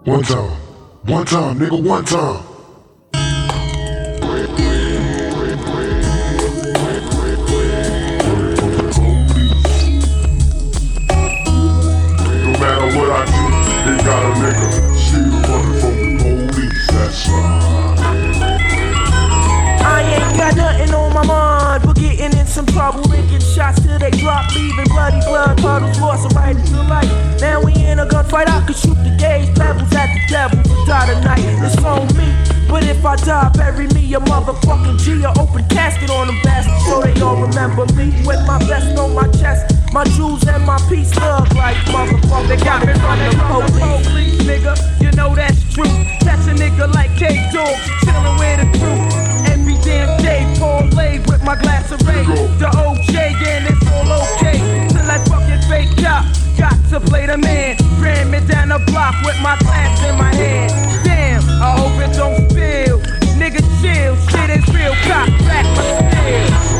One time. One time, nigga, one time. No matter what I do, they got a nigga still running from the police. That's right. I ain't got nothing on my mind but getting in some trouble, making shots till they drop, leaving bloody blood puddles, forcing right into light. Now I die, bury me a motherfucking G, a open casket on them bastards, so they all remember me with my vest on my chest, my jewels and my peace thug like motherfucker. They got me running from the police, nigga. You know that's true. Catch a nigga like K Dog, chillin' with the crew. Every damn day, Paul laid with my glass of Ray. The OJ, and it's all okay. Till I fucking fake out. Got to play the man. Ran me down the block with my glass in my back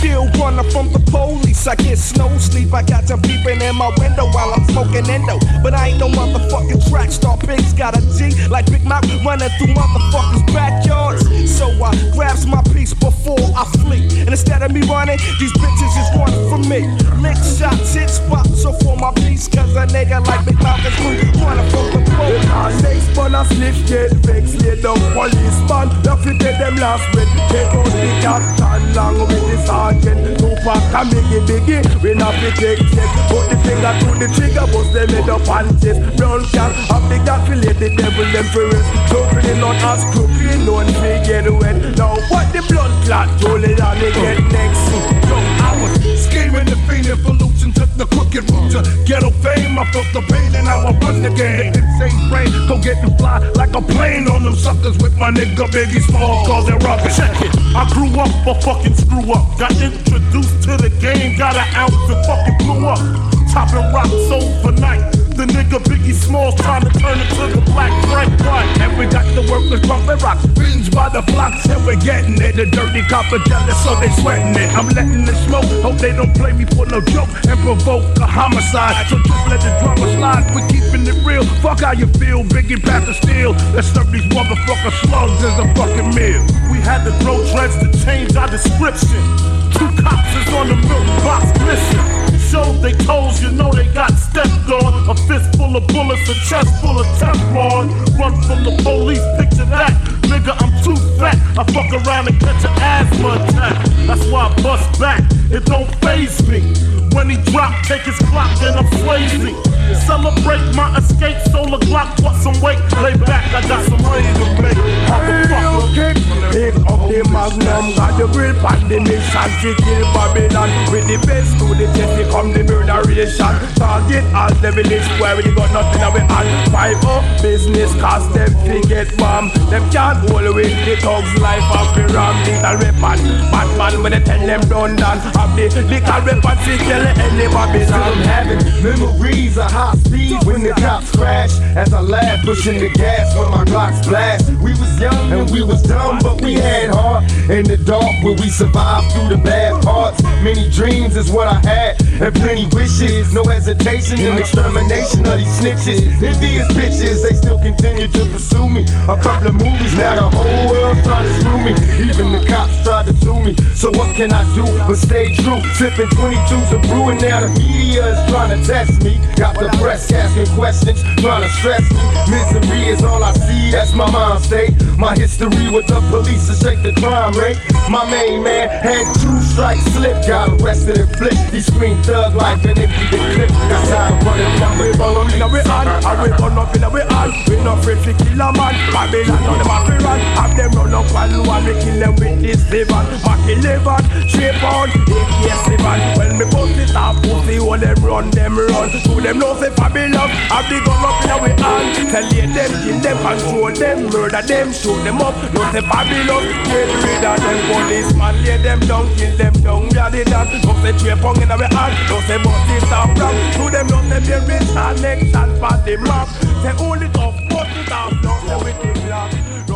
still. Running from the police. I get snow sleep. I got them peeping in my window while I'm smoking endo. But I ain't no motherfucking track star. Pigs got a G like Big Mouth running through motherfuckers' backyards. So I grabs my piece before I flee. And instead of me running, these bitches is running from me. Lick shots, hit spots. So for my piece, cause a nigga like Big Mouth is. Running from the police. The next man a sniff get vex lay down policeman Love to take them last breath Take out the captain Long with the sergeant And Biggie Biggie We not fi take check Put the finger to the trigger Bust them head up and chest Brown cat Have the cat let the devil them fi rest Crooked not as crooked None fi get wet Now what the blood clot Truly on me get next Yo, I was scheming the for losing, took the crooked route to ghetto fame. I felt the pain and I run the game. The insane brain, go get to fly like a plane on them suckers with my nigga Biggie Small, cause they're rubbish. Check it. I grew up a fucking screw up. Got introduced to the game, got an ounce and fucking blew up. Chopping rock sold for. The nigga Biggie Smalls trying to turn it to the black Frank White. And we got the workers bumping rocks, binge by the flocks, and we're getting it. The dirty copper jealous, so they sweating it. I'm letting it smoke, hope they don't play me for no joke and provoke a homicide. So just let the drama slide, we're keeping it real. Fuck how you feel, Biggie pass the steel. Let's serve these motherfucker slugs as a fucking meal. We had to throw dreads to change our description. Two cops of bullets, a chest full of Teflon. Run from the police, picture that. Nigga, I'm too fat. I fuck around and catch an asthma attack. That's why I bust back. It don't phase me. When he drop, take his clock, then I'm swayzy. Celebrate my escape, solar Glock, put some weight. Lay back, I got some money to make. Motherfucker. Pick up the magnum Got the grill pan the mission To kill Babylon With the best to the chest Here come the murderation Target all the village Where we got nothing away on Five up business Cause them forget bomb Them can't hold with the thugs life Of the ram Lethal weapon Batman when they tell them done done Have the liquor weapon To kill any Babylon I'm having memories of high speed when the cops crash. As I laugh, pushing the gas when my Glocks blast. We was young and we was dumb, but we had heart. In the dark, where we survived through the bad parts. Many dreams is what I had, and plenty wishes. No hesitation in extermination of these snitches. Envious bitches, they still continue to pursue me. A couple of movies, now the whole world trying to screw me. Even the cops tried to sue me. So what can I do but stay true? Sipping 22s of brewing, now the media is trying to test me. Got the press asking questions, trying to stress me. Misery is all I see, that's my mind state. My history with the police to shake the crime rate. My main man had two strikes slip, got arrested and flipped. He screamed thug life and empty the clip. That's how I'm running. We follow me, now we on. I we run up in we on. We not afraid to kill a man. Babylon on them have run. Have them run up one one. We kill them with this seven. Back eleven, shape on, AK seven. When me bust it up, pussy, all them run, them run. To them know say Babylon. Have the gun up in we on. Tell you them, kill them, control them, murder them, shoot them up. No say Babylon. Get rid of them policeman, lay them down, kill them down. We are the dance. No say shape on in we on. No say bust it wrong. To them know say there is connection for the map. Say it up, bust it up, no say with the glass. Roll it up, fill